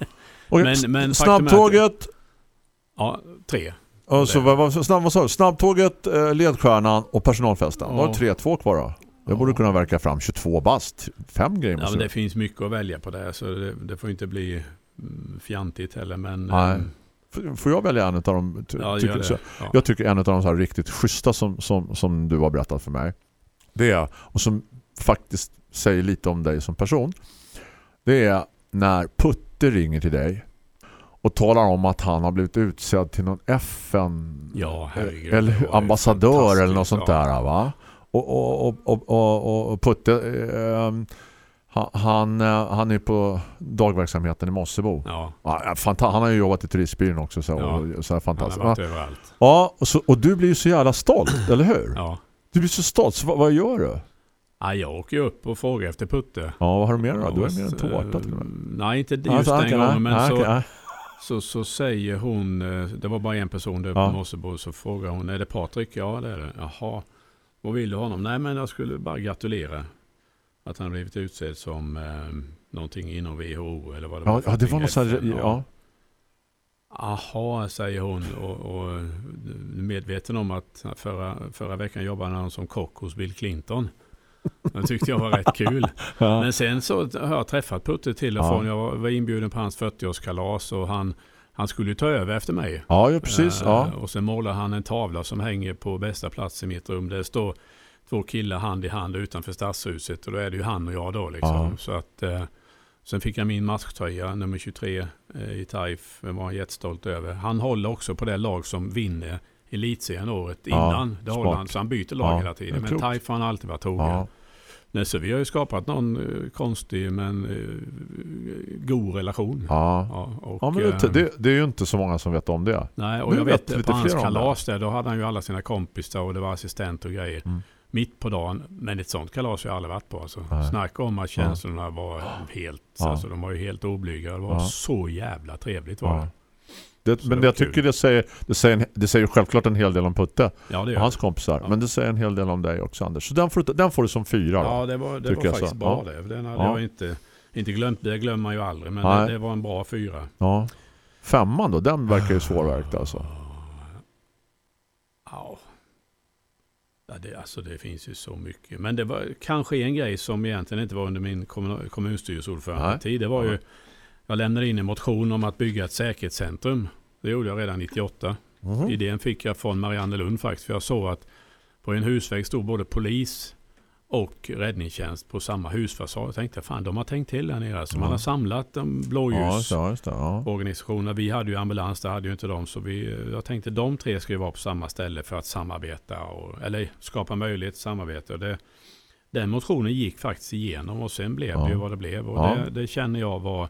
Men- men är att- snabbtåget Ja, tre. och så, vad, vad, snabb, vad sa du? Snabbtåget, eh, ledstjärnan och personalfesten. Då Ja. har du tre, två kvar då. Jag Ja. borde kunna verka fram 22 bast. Fem grejer Ja, men det det finns mycket att välja på där så det, det får inte bli mm, fjantigt heller. Men, Nej. ehm, Får jag välja en av dem? Ty- ja, tycker det. Ja. Jag tycker en av de så riktigt schyssta som, som, som du har berättat för mig det och som faktiskt säger lite om dig som person det är när Putte ringer till dig och talar om att han har blivit utsedd till någon FN Ja, herregud. eller ambassadör eller något fantastiskt, sånt där va? Och, och, och, och, Putte eh, han, han, är på dagverksamheten i Mossebo. Ja, Ja, han har ju jobbat i turistbyrån också så, Ja. så här han fantastiskt. har varit överallt. Ja, och, så, och du blir ju så jävla stolt, eller hur? Ja. Du blir så stolt, så vad, vad gör du? Ja, jag åker ju upp och frågar efter Putte. Ja, vad har du mer då? Du har mer en tårta till och med. Nej, inte just Alltså, den gången. Men nej, så, nej. så, så säger hon, eh, det var bara en person där uppe Ja. på Mossebo, så frågar hon, är det Patrik? Ja, det är det. Jaha, vad vill du honom? Nej, men jag skulle bara gratulera att han blivit utsedd som eh, någonting inom WHO eller vad det var. Ja, det var något sån här, FN, ja. Aha, säger hon och, och medveten om att förra, förra veckan jobbade han som kock hos Bill Clinton. Det tyckte jag var rätt kul. ja. Men sen så har jag träffat Putte till och Ja. från. Jag var- inbjuden på hans 40-årskalas och han, han skulle ju ta över efter mig. Ja, ja, precis. Eh, Ja. Och sen målar han en tavla som hänger på bästa plats i mitt rum. Där det står två killar hand i hand utanför stadshuset och då är det ju han och jag då liksom. Ja. Så att, eh, sen fick jag min masktröja nummer 23 eh, i Taif. Var jag jättestolt över. Han håller också på det lag som vinner elitserien året Ja, innan. Det håller han, så han byter lag Ja, hela tiden. Men. Taif har han alltid varit trogen. Ja. Nej, så vi har ju skapat någon eh, konstig men eh, god relation. Ja. Ja, och, ja, men det, eh, det, det är ju inte så många som vet om det. Nej, och Nu jag vet vet lite på hans kalas där, då hade han ju alla sina kompisar och det var assistent och grejer. Mm. Mitt på dagen, men ett sånt kalas har jag aldrig varit på. Alltså. Nej. Snacka om att känslorna var helt, Ja. alltså de var ju helt oblyga. Det var Ja. så jävla trevligt var det. Det, men det jag tycker kul. det säger, det, säger, det säger självklart en hel del om Putte Ja, och hans kompisar. Ja. Men det säger en hel del om dig också Anders. Så den får, den får du som fyra då. Ja, det var, det tycker var faktiskt så. bra Ja. det. Den hade Ja. jag inte, inte glömt. Det glömmer man ju aldrig, men det, det var en bra fyra. Ja. Femman då, den verkar ju svårverkt alltså. Ja. Ja, det, alltså det finns ju så mycket. Men det var kanske en grej som egentligen inte var under min kommun, kommunstyrelseordförande-tid. Det var ju, jag lämnade in en motion om att bygga ett säkerhetscentrum. Det gjorde jag redan 98. Mhm. Idén fick jag från Marianne Lund faktiskt. För jag såg att på en husvägg stod både polis och räddningstjänst på samma husfasad. Jag tänkte, fan de har tänkt till där nere. Så man Ja. har samlat de Ja, blåljus just det, ja. Ja. Vi hade ju ambulans, det hade ju inte de. Så vi, jag tänkte de tre ska ju vara på samma ställe för att samarbeta. Och, eller skapa möjlighet till samarbete. Och det, den motionen gick faktiskt igenom och sen blev det ju vad det blev. Och det, det känner jag var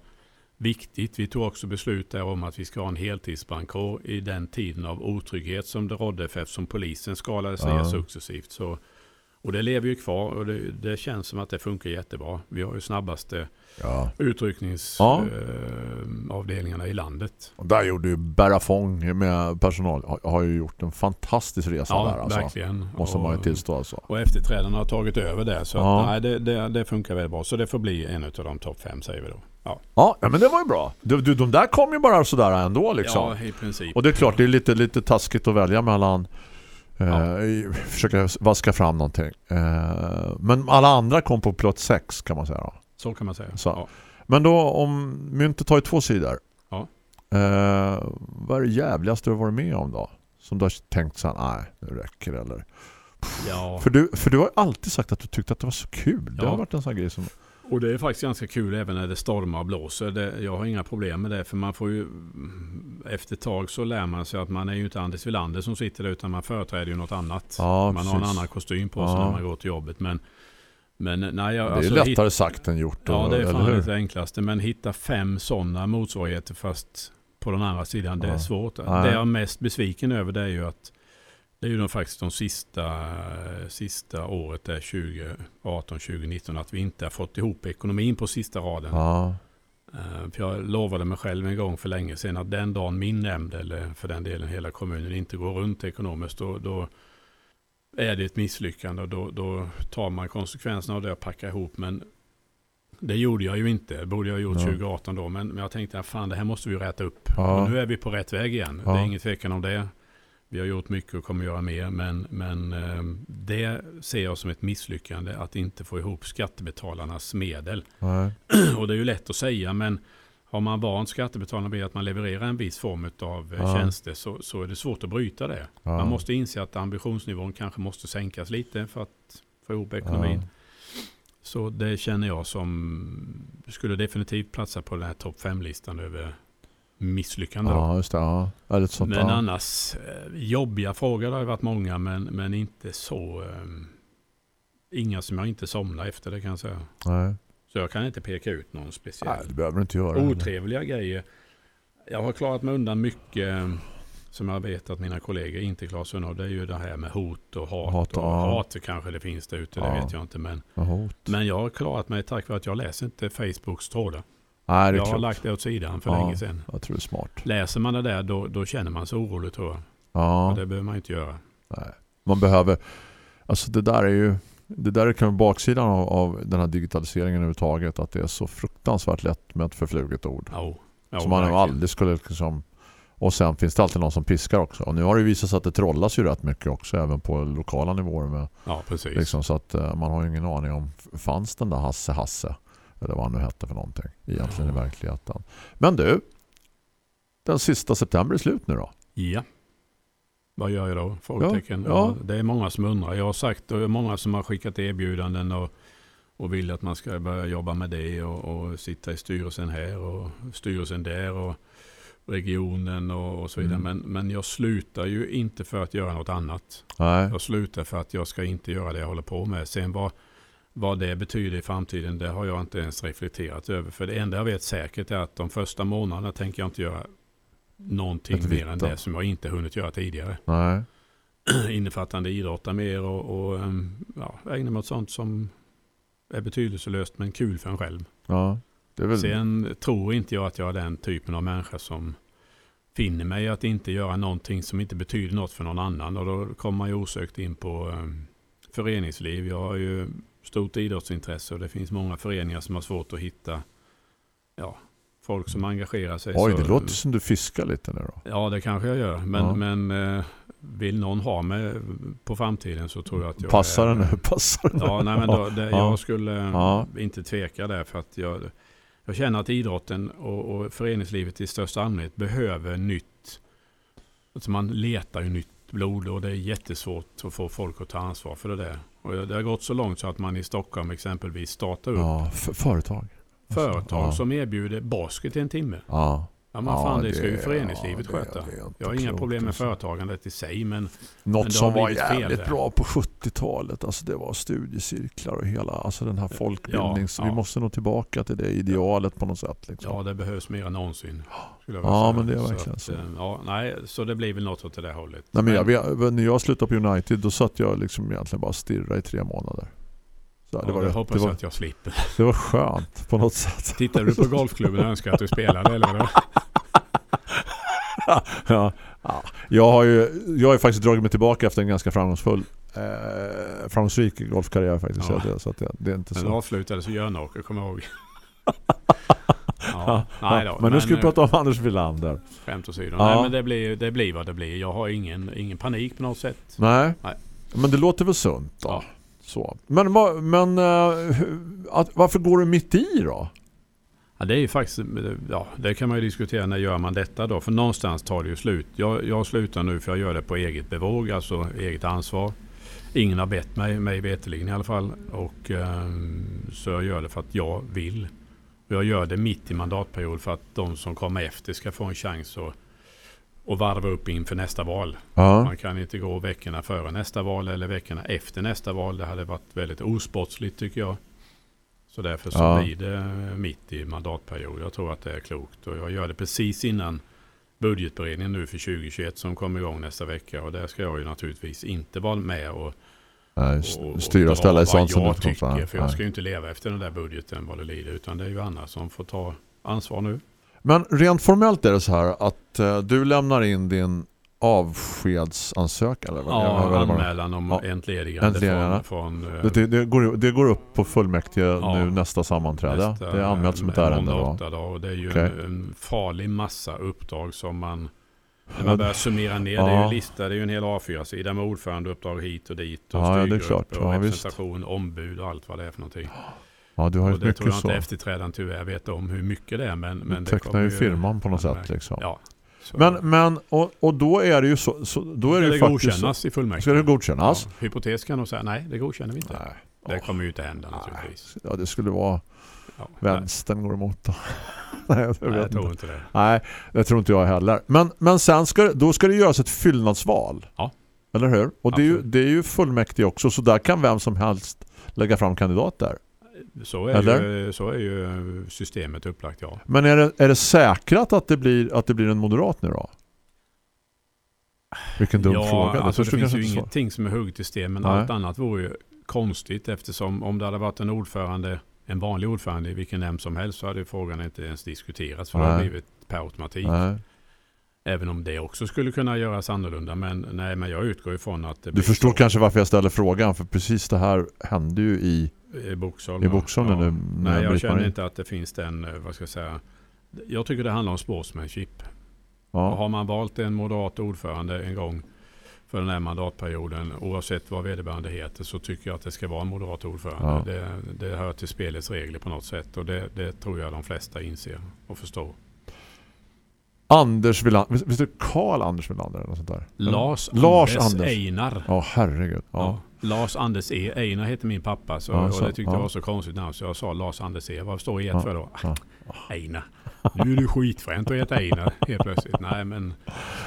viktigt. Vi tog också beslut där om att vi ska ha en heltidsbrandkår i den tiden av otrygghet som det rådde för eftersom polisen skalade sig Ja. ner successivt. Så, och det lever ju kvar och det, det känns som att det funkar jättebra. Vi har ju snabbaste Ja. utryckningsavdelningarna Ja. i landet. Och där gjorde ju Berrafong med personal har, har ju gjort en fantastisk resa Ja, där alltså. verkligen. Måste man ju tillstå alltså. och efterträdarna har tagit över det. Så Ja. att, nej, det, det, det funkar väldigt bra. Så det får bli en av de topp fem säger vi då. Ja, Ja, ja, men det var ju bra. Du, du, de där kom ju bara sådär ändå liksom. ja i princip. Och det är klart, det är lite, lite taskigt att välja mellan Eh, i- försöka vaska fram någonting. Eh, men alla andra kom på plats sex kan man säga. Då. Så kan man säga. Ja. Men då om myntet har ju två sidor. Ja. Eh, vad är det jävligaste du har varit med om då? Som du har tänkt så här, nej, det räcker eller. Ja. För du, för du har alltid sagt att du tyckte att det var så kul. Det Ja. har varit en sån grej som... Och det är faktiskt ganska kul även när det stormar och blåser. Det, jag har inga problem med det. För man får ju efter ett tag så lär man sig att man är ju inte Anders Wilander som sitter där utan man företräder ju något annat. Ja, man har en precis. annan kostym på sig Ja. när man går till jobbet. Men, men nej, jag, Det är alltså, lättare hit- sagt än gjort. Ja, det är fan det enklaste. Men hitta fem sådana motsvarigheter fast på den andra sidan, det Ja. är svårt. Nej. Det jag är mest besviken över det är ju att det är ju de faktiskt de sista, sista året, där 2018-2019, att vi inte har fått ihop ekonomin på sista raden. Ja, Eh, För jag lovade mig själv en gång för länge sedan att den dagen min nämnd, eller för den delen hela kommunen, inte går runt ekonomiskt, då, då är det ett misslyckande och då, då tar man konsekvenserna av det och packar ihop. Men det gjorde jag ju inte. Det borde jag ha gjort Ja. 2018 då. Men, men jag tänkte att fan, det här måste vi ju räta upp. Ja. Och nu är vi på rätt väg igen. Ja. Det är ingen tvekan om det. Vi har gjort mycket och kommer göra mer. Men, men eh, det ser jag som ett misslyckande att inte få ihop skattebetalarnas medel. nej. Och det är ju lätt att säga, men har man vant skattebetalarna vid att man levererar en viss form av eh, Ja. tjänster så, så är det svårt att bryta det. Ja. Man måste inse att ambitionsnivån kanske måste sänkas lite för att få ihop ekonomin. Ja. Så det känner jag som skulle definitivt platsa på den här topp 5-listan över misslyckanden. då. Ja, just det. Ja. Lite sånt, Men ja. annars, eh, jobbiga frågor har ju varit många, men, men inte så... Eh, inga som jag inte somnar efter, det kan jag säga. Nej. Så jag kan inte peka ut någon speciell. Nej, det behöver du inte göra. otrevliga grejer. Jag har klarat mig undan mycket eh, som jag vet att mina kollegor inte klarar sig undan. Det är ju det här med hot och hat. Hat, och ja. hat kanske det finns där ute, det Ja. vet jag inte. Men, men jag har klarat mig tack vare att jag läser inte Facebooks trådar. Nej, det är Jag har klart. lagt det åt sidan för Ja. länge sedan. Jag tror det är smart. Läser man det där då, då känner man sig orolig tror jag. Ja. Och det behöver man inte göra. Nej. Man behöver, alltså det där är ju det där kan vara baksidan av, av den här digitaliseringen överhuvudtaget att det är så fruktansvärt lätt med ett förfluget ord. Jo. Jo, som man verkligen. aldrig skulle liksom och sen finns det alltid någon som piskar också. Och nu har det visat sig att det trollas ju rätt mycket också även på lokala nivåer med Ja, precis. liksom, så att eh, man har ju ingen aning om fanns den där Hasse Hasse eller vad han nu hette för någonting egentligen i verkligheten. Men du den sista september är slut nu då. Ja. Vad gör jag då? Frågetecken. Ja, Ja, ja. det är många som undrar. Jag har sagt och många som har skickat erbjudanden och, och vill att man ska börja jobba med det och, och sitta i styrelsen här och styrelsen där och regionen och, och så vidare. Mm. Men, men jag slutar ju inte för att göra något annat. Nej. Jag slutar för att jag ska inte göra det jag håller på med. Sen vad, vad det betyder i framtiden, det har jag inte ens reflekterat över. För det enda jag vet säkert är att de första månaderna tänker jag inte göra någonting mer än det som jag inte hunnit göra tidigare. Nej. Innefattande idrotta mer och, och ehm, ja, ägna mig åt sånt som är betydelselöst men kul för en själv. Ja. Väl Sen tror inte jag att jag är den typen av människa som finner mig att inte göra någonting som inte betyder något för någon annan. Och då kommer man ju osökt in på ehm, föreningsliv. Jag har ju stort idrottsintresse och det finns många föreningar som har svårt att hitta ja, folk som engagerar sig. Oj, Så- det låter som du fiskar lite nu då. Ja, det kanske jag gör. Men, Ja. men eh, vill någon ha mig på framtiden så tror jag att jag Passar den nu? Passar den Ja, nej, men då, det, Ja. jag skulle Ja. inte tveka där för att jag, jag känner att idrotten och, och föreningslivet i största allmänhet behöver nytt. Alltså man letar ju nytt blod och det är jättesvårt att få folk att ta ansvar för det där. Och det har gått så långt så att man i Stockholm exempelvis startar upp Ja, företag. företag ja. som erbjuder basket i en timme. Ja. Ja, men Ja, fan, det, det- ska ju föreningslivet ja, sköta. det jag har inga problem med alltså. företagandet i sig, men Något Men som var fel jävligt där. bra på 70-talet. Alltså det var studiecirklar och hela, alltså den här folkbildnings... ja. Vi måste nog tillbaka till det idealet på något sätt. Liksom. ja, det behövs mer än någonsin. Ja, men det är Så verkligen att, så. eh, Ja, nej, så det blir väl något åt det där hållet. Nej, men jag, när jag slutade på United då satt jag liksom egentligen bara stirra i tre månader. Så ja, det, var, det rätt- hoppas det, jag var, att jag slipper. det var skönt på något sätt. Tittar du på golfklubben och önskar att du spelade eller vad? ja, ja. Jag har ju jag har ju faktiskt dragit mig tillbaka efter en ganska framgångsfull eh, framgångsrik golfkarriär faktiskt. Ja. Så, att det, så det, det är inte Den så. avslutades i Jönåker, kommer jag ihåg. ja, nej då, men nu ska vi eh, prata om Anders Wilander. Skämt åsido. Ja. Nej, men det blir, det blir vad det blir. Jag har ingen, ingen panik på något sätt. Nej. Nej. Men det låter väl sunt då. Ja. Så. Men, men eh, att, varför går du mitt i då? Ja, det är ju faktiskt, ja, det kan man ju diskutera när gör man detta då. För någonstans tar det ju slut. Jag, jag slutar nu för jag gör det på eget bevåg, alltså eget ansvar. Ingen har bett mig, mig veterligen i alla fall. Och, ehm, så jag gör det för att jag vill. Och jag gör det mitt i mandatperiod för att de som kommer efter ska få en chans att, att varva upp inför nästa val. Ja. Man kan inte gå veckorna före nästa val eller veckorna efter nästa val. Det hade varit väldigt osportsligt tycker jag. Så därför så Ja. blir det mitt i mandatperiod. Jag tror att det är klokt. Och jag gör det precis innan budgetberedningen nu för 2021 som kommer igång nästa vecka. Och där ska jag ju naturligtvis inte vara med och, Nej, och, och styra och ställa i sånt som jag tycker. För jag ska ju inte leva efter den där budgeten vad det lider. Utan det är ju Anna som får ta ansvar nu. Men rent formellt är det så här att eh, du lämnar in din avskedsansökan eller vad Ja, eller anmälan om Ja. entledigande från, från eh, Det, det, det, går, det går upp på fullmäktige Ja. nu nästa sammanträde. Nästa, det är anmält som ett eh, ärende. Va? dagar. Och det är ju Okej. en, en farlig massa uppdrag som man när man börjar summera ner. Det är ju Ja. en lista, det är ju en hel A4-sida med ordförandeuppdrag hit och dit. Och Ja, ja, styrgrupp och Ja, visst. representation, ombud och allt vad det är för någonting. Ja, du har Och det tror jag så. inte efterträdaren tyvärr vet om hur mycket det är. Men, Du men det tecknar ju firman på något sätt. Liksom. Ja. Så Men, men och, och då är det ju så, så då är det ju det godkännas i fullmäktige? Ska det godkännas? Ja. Hypotes kan nog säga nej, det godkänner vi inte. Nej. Det kommer ju inte hända naturligtvis. Ja, det skulle vara Ja. Nej, vänstern går emot då. Nej, jag, nej, jag tror inte. det. Nej, det tror inte jag heller. Men, men sen ska, då ska det göras ett fyllnadsval. Ja. Eller hur? Och det är, ju, det är ju fullmäktige också. Så där kan vem som helst lägga fram kandidater. Så är, Eller? ju, så är ju systemet upplagt, ja. Men är det, är det säkrat att det, blir, att det blir en moderat nu då? Vilken dum ja, fråga. Alltså det finns ju ingenting som är hugget i sten, men Nej. allt annat vore ju konstigt eftersom om det hade varit en ordförande, en vanlig ordförande i vilken nämnd som helst så hade frågan inte ens diskuterats för det hade Nej. blivit per automatik. Nej. Även om det också skulle kunna göras annorlunda. Men, nej, men jag utgår ifrån att Du förstår så. kanske varför jag ställer frågan. För precis det här hände ju i, i Boxholm. i ja. Nu. Nej, jag känner inte att det finns den, eh, vad ska jag säga. Jag tycker det handlar om sportsmanship. Och Ja. har man valt en moderat ordförande en gång för den här mandatperioden, oavsett vad vederbörande heter, så tycker jag att det ska vara en moderat ordförande. Ja. Det, det hör till spelets regler på något sätt och det, det tror jag de flesta inser och förstår. Anders Wilander. Visst är det Karl Anders Wilander eller något sånt där? Lars, Lars Anders, Anders. Einar. Ja, herregud. Ja. Ja. Lars Anders E. Einar heter min pappa så, Ja, och så, det tyckte ja. jag var så konstigt namn så jag sa Lars Anders E. Vad står E Ja, för då? ja. Einar. Nu är du skitfränt att heta Einar helt plötsligt. Nej men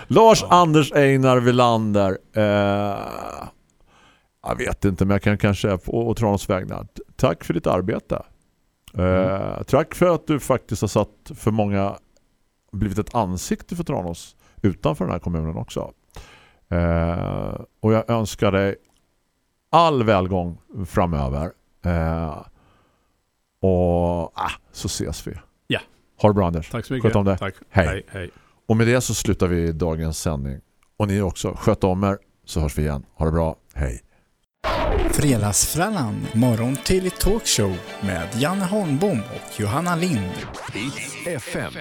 Lars. Anders Einar Wilander. Eh, jag vet inte men jag kan kanske på och Tranås vägnar. Tack för ditt arbete. Eh, Mm. Tack för att du faktiskt har satt för många blivit ett ansikte för Tranås utanför den här kommunen också. Eh, och jag önskar dig all välgång framöver. Eh, och ah, så ses vi. Ja. Ha det bra Anders. tack så mycket. Sköt om dig. Tack. Hej. hej, hej. Och med det så slutar vi dagens sändning. Och ni också. Sköt om er så hörs vi igen. Ha det bra. Hej. Fredagsfrallan, morgon till talkshow med Janne Holmbom och Johanna Lind. FM.